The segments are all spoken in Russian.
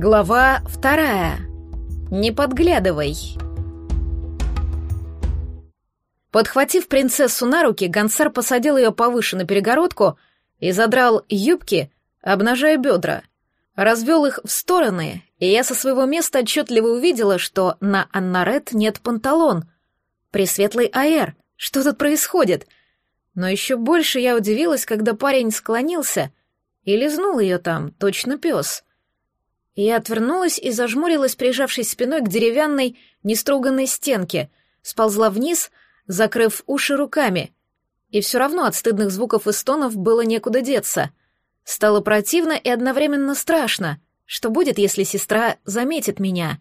Глава вторая. Не подглядывай. Подхватив принцессу на руки, Гонсар посадил ее повыше на перегородку и задрал юбки, обнажая бедра. Развел их в стороны, и я со своего места отчетливо увидела, что на Аннарет нет панталон. Пресветлый Аэр, что тут происходит? Но еще больше я удивилась, когда парень склонился и лизнул ее там, точно пес — я отвернулась и зажмурилась, прижавшись спиной к деревянной, неструганной стенке, сползла вниз, закрыв уши руками. И все равно от стыдных звуков и стонов было некуда деться. Стало противно и одновременно страшно. Что будет, если сестра заметит меня?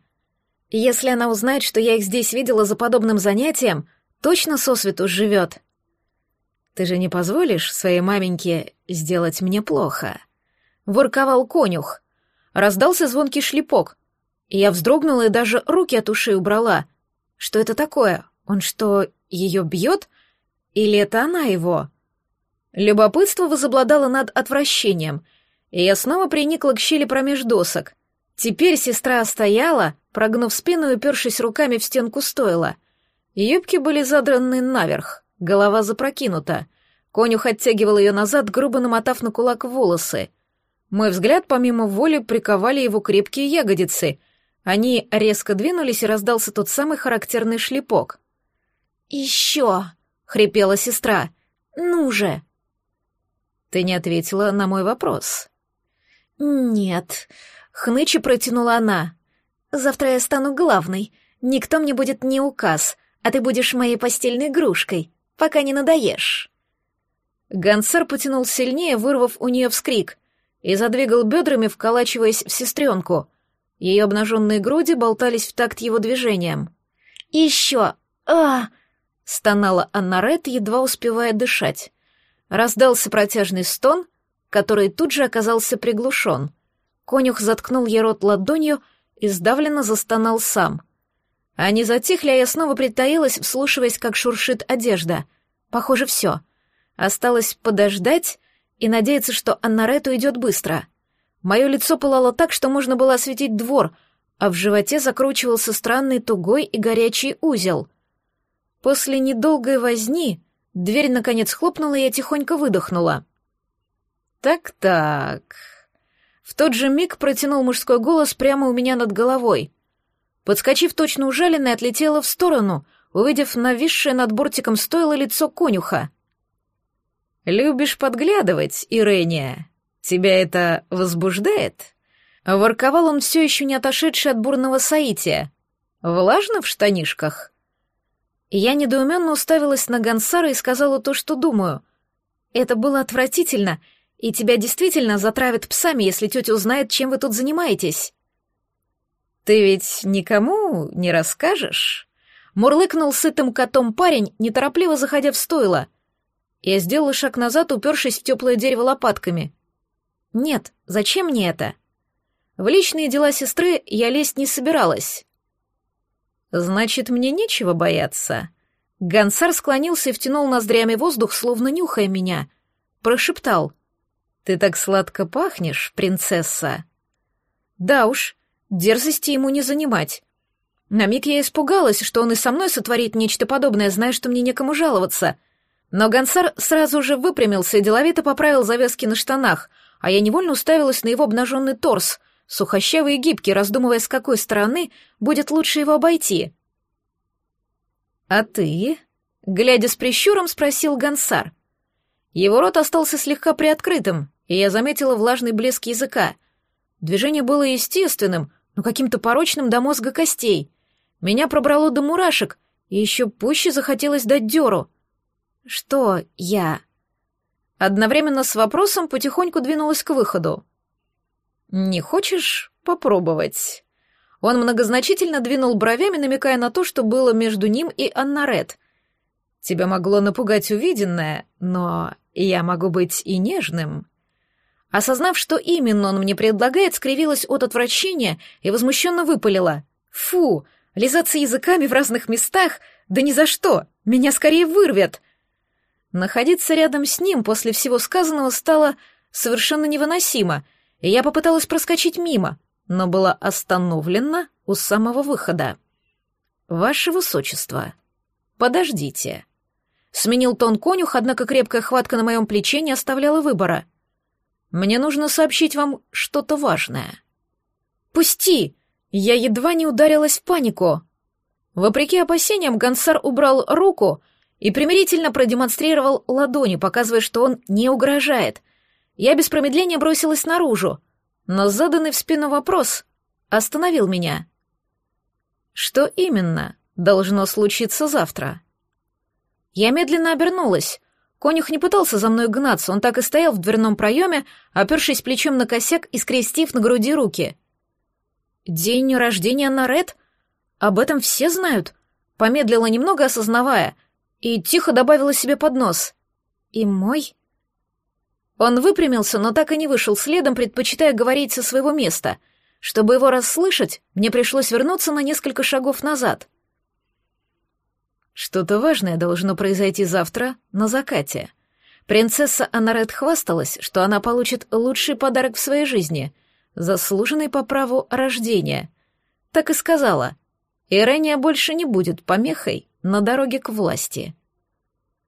Если она узнает, что я их здесь видела за подобным занятием, точно сосвету живет. Ты же не позволишь своей маменьке сделать мне плохо? Ворковал конюх — раздался звонкий шлепок. Я вздрогнула и даже руки от ушей убрала. Что это такое? Он что, ее бьет? Или это она его? Любопытство возобладало над отвращением, и я снова приникла к щели промеж досок. Теперь сестра стояла, прогнув спину и упершись руками в стенку стойла. Юбки были задраны наверх, голова запрокинута. Конюх оттягивал ее назад, грубо намотав на кулак волосы. Мой взгляд помимо воли приковали его крепкие ягодицы. Они резко двинулись, и раздался тот самый характерный шлепок. «Еще!» — хрипела сестра. «Ну же!» «Ты не ответила на мой вопрос». «Нет», — хнычи протянула она. «Завтра я стану главной. Никто мне будет не указ, а ты будешь моей постельной игрушкой, пока не надоешь». Гансар потянул сильнее, вырвав у нее вскрик и задвигал бедрами, вколачиваясь в сестренку. Ее обнаженные груди болтались в такт его движением. «Еще! а стонала Анна Ред, едва успевая дышать. Раздался протяжный стон, который тут же оказался приглушен. Конюх заткнул ей рот ладонью и сдавленно застонал сам. Они затихли, а я снова притаилась, вслушиваясь, как шуршит одежда. Похоже, все. Осталось подождать и надеяться, что Аннарету идет быстро. Мое лицо пылало так, что можно было осветить двор, а в животе закручивался странный тугой и горячий узел. После недолгой возни дверь наконец хлопнула, и я тихонько выдохнула. «Так-так...» В тот же миг протянул мужской голос прямо у меня над головой. Подскочив точно ужаленной, отлетела в сторону, увидев нависшее над бортиком стойло лицо конюха — «Любишь подглядывать, Ирения? Тебя это возбуждает?» Ворковал он все еще не отошедший от бурного соития. «Влажно в штанишках?» Я недоуменно уставилась на Гансара и сказала то, что думаю. «Это было отвратительно, и тебя действительно затравят псами, если тетя узнает, чем вы тут занимаетесь». «Ты ведь никому не расскажешь?» Мурлыкнул сытым котом парень, неторопливо заходя в стойло — я сделала шаг назад, упершись в теплое дерево лопатками. Нет, зачем мне это? В личные дела сестры я лезть не собиралась. Значит, мне нечего бояться. Гонсар склонился и втянул ноздрями воздух, словно нюхая меня. Прошептал. «Ты так сладко пахнешь, принцесса!» Да уж, дерзости ему не занимать. На миг я испугалась, что он и со мной сотворит нечто подобное, зная, что мне некому жаловаться — но Гонсар сразу же выпрямился и деловито поправил завязки на штанах, а я невольно уставилась на его обнаженный торс, сухощавый и гибкий, раздумывая, с какой стороны будет лучше его обойти. «А ты?» — глядя с прищуром, спросил Гонсар. Его рот остался слегка приоткрытым, и я заметила влажный блеск языка. Движение было естественным, но каким-то порочным до мозга костей. Меня пробрало до мурашек, и еще пуще захотелось дать дёру — «Что я?» Одновременно с вопросом потихоньку двинулась к выходу. «Не хочешь попробовать?» Он многозначительно двинул бровями, намекая на то, что было между ним и Аннарет. «Тебя могло напугать увиденное, но я могу быть и нежным». Осознав, что именно он мне предлагает, скривилась от отвращения и возмущенно выпалила. «Фу, лизаться языками в разных местах? Да ни за что! Меня скорее вырвет!» Находиться рядом с ним после всего сказанного стало совершенно невыносимо, и я попыталась проскочить мимо, но была остановлена у самого выхода. «Ваше высочество, подождите». Сменил тон конюх, однако крепкая хватка на моем плече не оставляла выбора. «Мне нужно сообщить вам что-то важное». «Пусти!» Я едва не ударилась в панику. Вопреки опасениям, Гонсар убрал руку и примирительно продемонстрировал ладони, показывая, что он не угрожает. Я без промедления бросилась наружу, но заданный в спину вопрос остановил меня. «Что именно должно случиться завтра?» Я медленно обернулась. Конюх не пытался за мной гнаться, он так и стоял в дверном проеме, опершись плечом на косяк и скрестив на груди руки — День рождения Нарет? Об этом все знают. Помедлила немного, осознавая, и тихо добавила себе под нос. И мой? Он выпрямился, но так и не вышел следом, предпочитая говорить со своего места. Чтобы его расслышать, мне пришлось вернуться на несколько шагов назад. Что-то важное должно произойти завтра на закате. Принцесса Анарет хвасталась, что она получит лучший подарок в своей жизни — заслуженный по праву рождения. Так и сказала. Ирения больше не будет помехой на дороге к власти.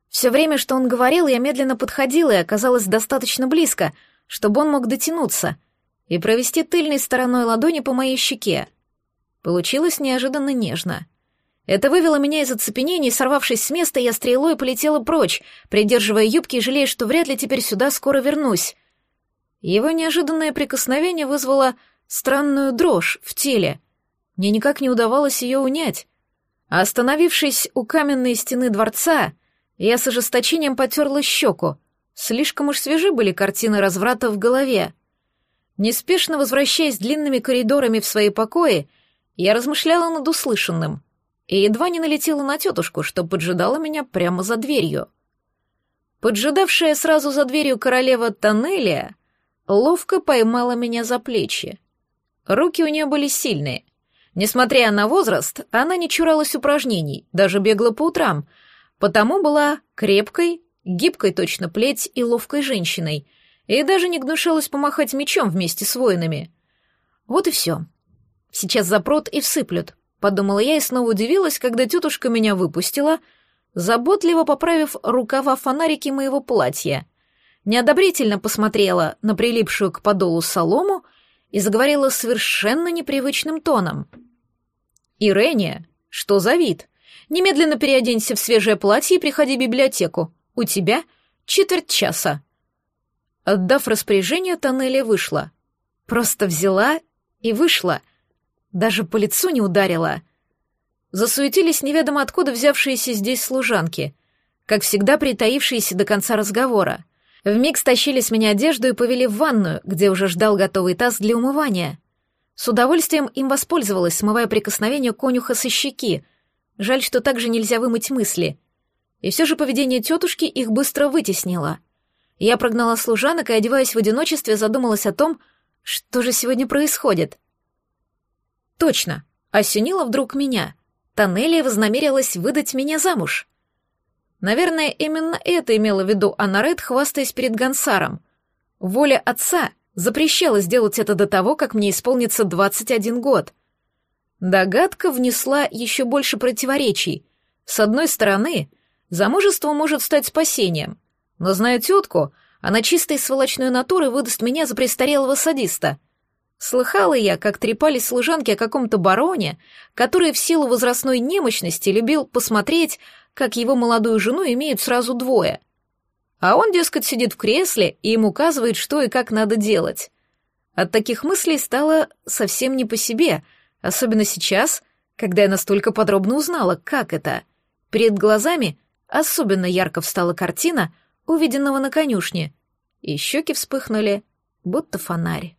Все время, что он говорил, я медленно подходила и оказалась достаточно близко, чтобы он мог дотянуться и провести тыльной стороной ладони по моей щеке. Получилось неожиданно нежно. Это вывело меня из оцепенения, сорвавшись с места, я стрелой полетела прочь, придерживая юбки и жалея, что вряд ли теперь сюда скоро вернусь. Его неожиданное прикосновение вызвало странную дрожь в теле. Мне никак не удавалось ее унять. А остановившись у каменной стены дворца, я с ожесточением потерла щеку. Слишком уж свежи были картины разврата в голове. Неспешно возвращаясь длинными коридорами в свои покои, я размышляла над услышанным и едва не налетела на тетушку, что поджидала меня прямо за дверью. Поджидавшая сразу за дверью королева Тоннелия ловко поймала меня за плечи. Руки у нее были сильные. Несмотря на возраст, она не чуралась упражнений, даже бегла по утрам, потому была крепкой, гибкой точно плеть и ловкой женщиной, и даже не гнушалась помахать мечом вместе с воинами. Вот и все. Сейчас запрут и всыплют, подумала я и снова удивилась, когда тетушка меня выпустила, заботливо поправив рукава фонарики моего платья — неодобрительно посмотрела на прилипшую к подолу солому и заговорила совершенно непривычным тоном. «Ирения, что за вид? Немедленно переоденься в свежее платье и приходи в библиотеку. У тебя четверть часа». Отдав распоряжение, Тоннеля вышла. Просто взяла и вышла. Даже по лицу не ударила. Засуетились неведомо откуда взявшиеся здесь служанки, как всегда притаившиеся до конца разговора. Вмиг стащили с меня одежду и повели в ванную, где уже ждал готовый таз для умывания. С удовольствием им воспользовалась, смывая прикосновение конюха со щеки. Жаль, что так же нельзя вымыть мысли. И все же поведение тетушки их быстро вытеснило. Я прогнала служанок и, одеваясь в одиночестве, задумалась о том, что же сегодня происходит. Точно, осенило вдруг меня. Тоннелия вознамерилась выдать меня замуж. Наверное, именно это имела в виду Анарет, хвастаясь перед Гансаром. Воля отца запрещала сделать это до того, как мне исполнится 21 год. Догадка внесла еще больше противоречий. С одной стороны, замужество может стать спасением, но, зная тетку, она чистой сволочной натуры выдаст меня за престарелого садиста. Слыхала я, как трепались служанки о каком-то бароне, который в силу возрастной немощности любил посмотреть, как его молодую жену имеют сразу двое. А он, дескать, сидит в кресле и им указывает, что и как надо делать. От таких мыслей стало совсем не по себе, особенно сейчас, когда я настолько подробно узнала, как это. Перед глазами особенно ярко встала картина, увиденного на конюшне, и щеки вспыхнули, будто фонарь.